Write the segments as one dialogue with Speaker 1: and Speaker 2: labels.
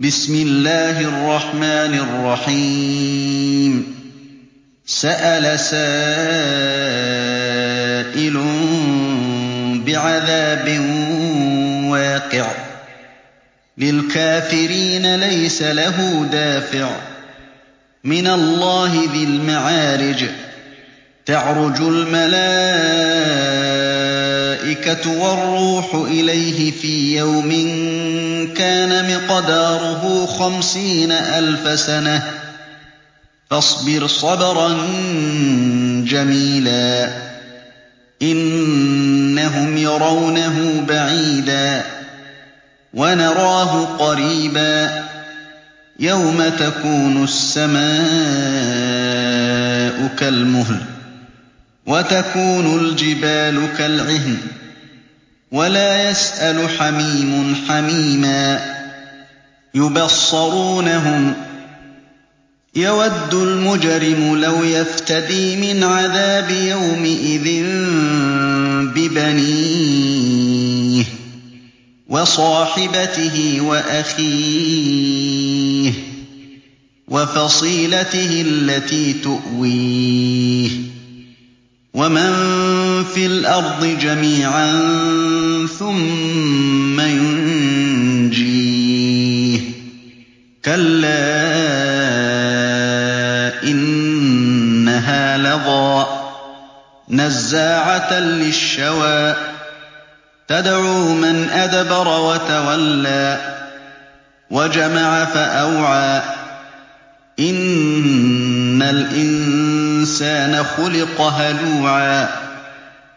Speaker 1: بِسْمِ اللَّهِ الرَّحْمَٰنِ الرَّحِيمِ. سَأَلَ سَائِلٌ بِعَذَابٍ وَاقِعٍ. لِّلْكَافِرِينَ لَيْسَ لَهُ دَافِعٌ. مِّنَ اللَّهِ ذِي الْمَعَارِجِ. تَعْرُجُ الْمَلَائِكَةُ وَالرُّوحُ إِلَيْهِ فِي يَوْمٍ كَانَ مِقْدَارُهُ خَمْسِينَ أَلْفَ سَنَةٍ. فَاصْبِرْ صَبْرًا جَمِيلًا. إِنَّهُمْ يَرَوْنَهُ بَعِيدًا. وَنَرَاهُ قَرِيبًا. يَوْمَ تَكُونُ السَّمَاءُ كَالْمُهْلِ وَتَكُونُ الْجِبَالُ كَالْعِهْنِ. وَلَا يَسْأَلُ حَمِيمٌ حَمِيمًا يُبَصَّرُونَهُمْ ۚ يَوَدُّ الْمُجْرِمُ لَوْ يَفْتَدِي مِنْ عَذَابِ يَوْمِئِذٍ بِبَنِيهِ وَصَاحِبَتِهِ وَأَخِيهِ وَفَصِيلَتِهِ الَّتِي تُؤْوِيهِ وَمَن فِي الْأَرْضِ جَمِيعًا ثُمَّ يُنجِيهِ. كَلَّا إِنَّهَا لَظَىٰ نَزَّاعَةً لِّلشَّوَىٰ. تَدْعُو مَنْ أَدْبَرَ وَتَوَلَّىٰ وَجَمَعَ فَأَوْعَىٰ. إِنَّ الْإِنسَانَ خُلِقَ هَلُوعًا.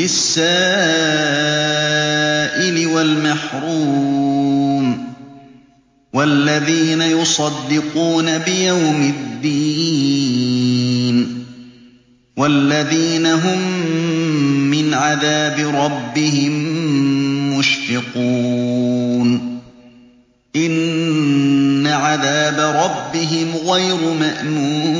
Speaker 1: لِّلسَّائِلِ وَالْمَحْرُومِ وَالَّذِينَ يُصَدِّقُونَ بِيَوْمِ الدِّينِ وَالَّذِينَ هُم مِّنْ عَذَابِ رَبِّهِم مُّشْفِقُونَ إِنَّ عَذَابَ رَبِّهِمْ غَيْرُ مَأْمُونٍ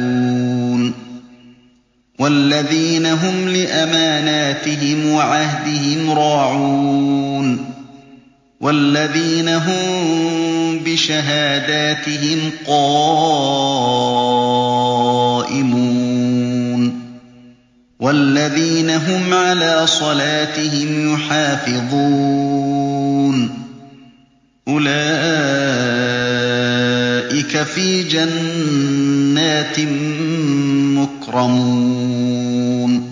Speaker 1: وَالَّذِينَ هُمْ لِأَمَانَاتِهِمْ وَعَهْدِهِمْ رَاعُونَ وَالَّذِينَ هُم بِشَهَادَاتِهِمْ قَائِمُونَ وَالَّذِينَ هُمْ عَلَىٰ صَلَاتِهِمْ يُحَافِظُونَ أُولَٰئِكَ فِي جَنَّاتٍ مُّكْرَمُونَ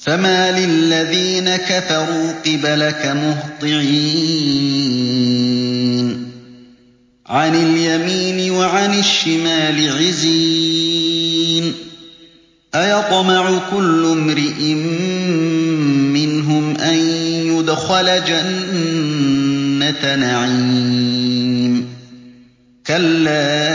Speaker 1: فَمَالِ الَّذِينَ كَفَرُوا قِبَلَكَ مُهْطِعِينَ. عَنِ الْيَمِينِ وَعَنِ الشِّمَالِ عِزِينَ. أَيَطْمَعُ كُلُّ امْرِئٍ مِّنْهُمْ أَن يُدْخَلَ جَنَّةَ نَعِيمٍ. كَلَّا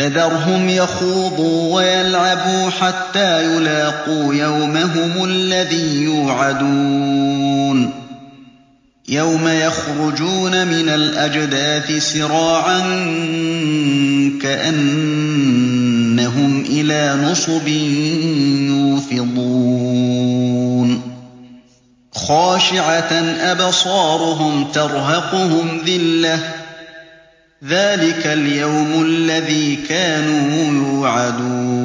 Speaker 1: فَذَرْهُمْ يَخُوضُوا وَيَلْعَبُوا حَتَّىٰ يُلَاقُوا يَوْمَهُمُ الَّذِي يُوعَدُونَ. يَوْمَ يَخْرُجُونَ مِنَ الْأَجْدَاثِ سِرَاعًا كَأَنَّهُمْ إِلَىٰ نُصُبٍ يُوفِضُونَ. خَاشِعَةً أَبْصَارُهُمْ تَرْهَقُهُمْ ذِلَّةٌ ۚ ذَٰلِكَ الْيَوْمُ الَّذِي كَانُوا يُوعَدُونَ